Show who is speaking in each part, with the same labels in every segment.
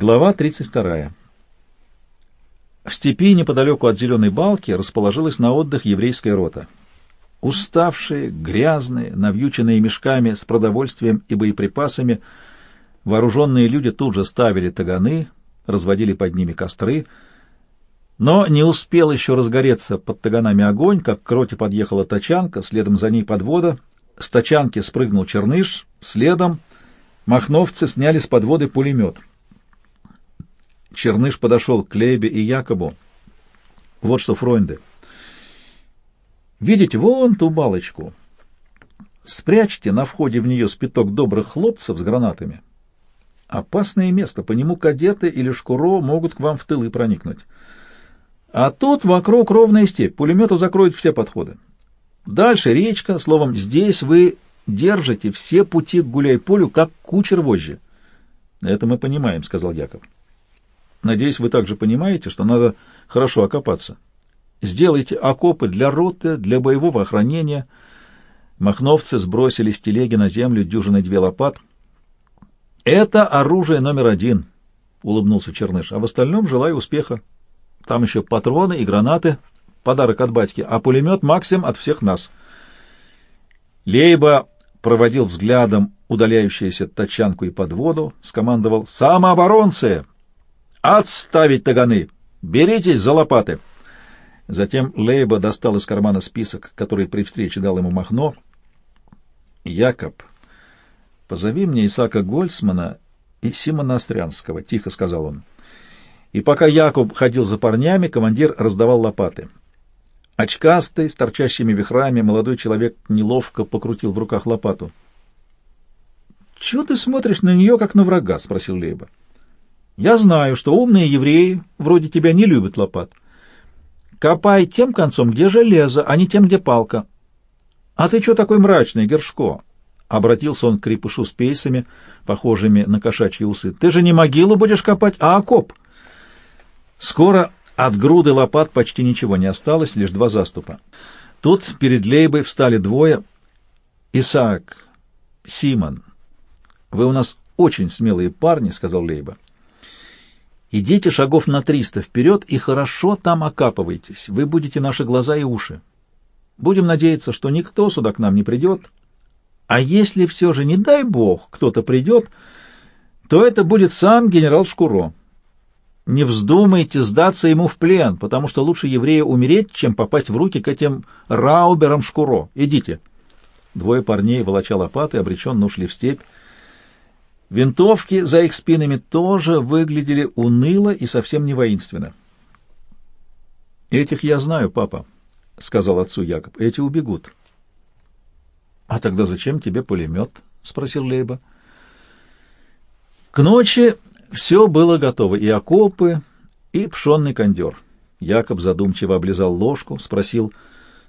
Speaker 1: Глава 32. В степи неподалеку от Зеленой Балки расположилась на отдых еврейская рота. Уставшие, грязные, навьюченные мешками с продовольствием и боеприпасами, вооруженные люди тут же ставили таганы, разводили под ними костры, но не успел еще разгореться под таганами огонь, как к роте подъехала тачанка, следом за ней подвода, с тачанки спрыгнул черныш, следом махновцы сняли с подводы пулемет — Черныш подошел к Лейбе и Якобу. Вот что, Фройнды. Видите, вон ту балочку. Спрячьте на входе в нее спиток добрых хлопцев с гранатами. Опасное место, по нему кадеты или шкуро могут к вам в тылы проникнуть. А тут вокруг ровная степь, пулеметы закроют все подходы. Дальше речка, словом, здесь вы держите все пути к гуляй-полю, как кучер вожжи. — Это мы понимаем, — сказал Яков. Надеюсь, вы также понимаете, что надо хорошо окопаться. Сделайте окопы для роты, для боевого охранения. Махновцы сбросили с телеги на землю дюжины две лопат. Это оружие номер один, — улыбнулся Черныш, — а в остальном желаю успеха. Там еще патроны и гранаты, подарок от батьки, а пулемет Максим от всех нас. Лейба проводил взглядом удаляющуюся тачанку и подводу, скомандовал «Самооборонцы!» «Отставить таганы! Беритесь за лопаты!» Затем Лейба достал из кармана список, который при встрече дал ему Махно. «Якоб, позови мне Исаака Гольцмана и Симона Острянского», — тихо сказал он. И пока Якоб ходил за парнями, командир раздавал лопаты. Очкастый, с торчащими вихрами, молодой человек неловко покрутил в руках лопату. — Чего ты смотришь на нее, как на врага? — спросил Лейба. Я знаю, что умные евреи вроде тебя не любят лопат. Копай тем концом, где железо, а не тем, где палка. А ты что такой мрачный, Гершко? Обратился он к крепышу с пейсами, похожими на кошачьи усы. Ты же не могилу будешь копать, а окоп. Скоро от груды лопат почти ничего не осталось, лишь два заступа. Тут перед Лейбой встали двое. «Исаак, Симон, вы у нас очень смелые парни», — сказал Лейба. Идите шагов на триста вперед и хорошо там окапывайтесь. Вы будете наши глаза и уши. Будем надеяться, что никто сюда к нам не придет. А если все же, не дай бог, кто-то придет, то это будет сам генерал Шкуро. Не вздумайте сдаться ему в плен, потому что лучше еврея умереть, чем попасть в руки к этим рауберам Шкуро. Идите. Двое парней, волоча лопаты, обреченно ушли в степь. Винтовки за их спинами тоже выглядели уныло и совсем не воинственно. «Этих я знаю, папа», — сказал отцу Якоб. «Эти убегут». «А тогда зачем тебе пулемет?» — спросил Лейба. К ночи все было готово, и окопы, и пшенный кондер. Якоб задумчиво облизал ложку, спросил,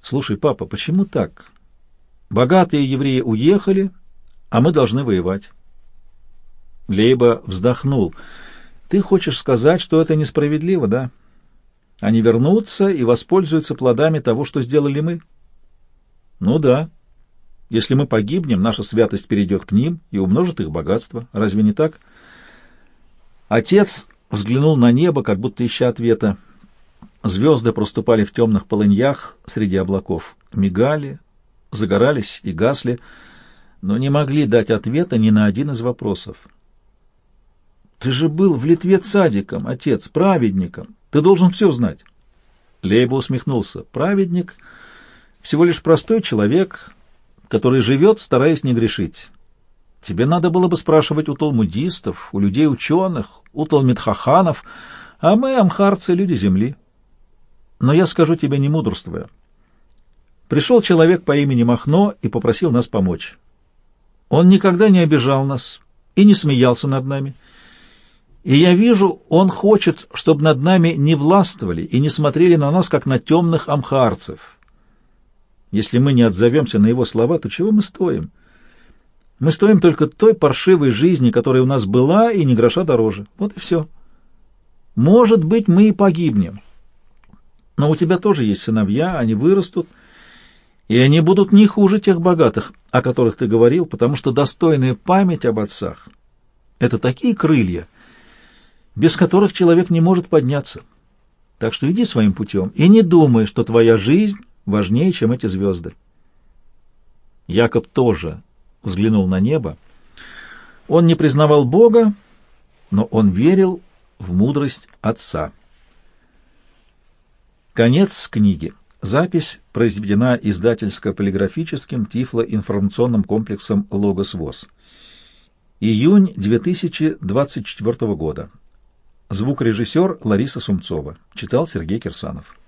Speaker 1: «Слушай, папа, почему так? Богатые евреи уехали, а мы должны воевать». Лейба вздохнул. «Ты хочешь сказать, что это несправедливо, да? Они вернутся и воспользуются плодами того, что сделали мы?» «Ну да. Если мы погибнем, наша святость перейдет к ним и умножит их богатство. Разве не так?» Отец взглянул на небо, как будто ища ответа. Звезды проступали в темных полыньях среди облаков, мигали, загорались и гасли, но не могли дать ответа ни на один из вопросов. Ты же был в Литве цадиком, отец, праведником. Ты должен все знать. Лейба усмехнулся. Праведник — всего лишь простой человек, который живет, стараясь не грешить. Тебе надо было бы спрашивать у талмудистов, у людей-ученых, у талмидхаханов, а мы, амхарцы, люди земли. Но я скажу тебе, не мудрствуя. Пришел человек по имени Махно и попросил нас помочь. Он никогда не обижал нас и не смеялся над нами — и я вижу, он хочет, чтобы над нами не властвовали и не смотрели на нас, как на темных амхарцев. Если мы не отзовемся на его слова, то чего мы стоим? Мы стоим только той паршивой жизни, которая у нас была, и не гроша дороже. Вот и все. Может быть, мы и погибнем. Но у тебя тоже есть сыновья, они вырастут, и они будут не хуже тех богатых, о которых ты говорил, потому что достойная память об отцах — это такие крылья — без которых человек не может подняться. Так что иди своим путем и не думай, что твоя жизнь важнее, чем эти звезды. Якоб тоже взглянул на небо. Он не признавал Бога, но он верил в мудрость Отца. Конец книги. Запись произведена издательско-полиграфическим тифлоинформационным комплексом «Логос ВОЗ». Июнь 2024 года. Звукорежиссер Лариса Сумцова. Читал Сергей Кирсанов.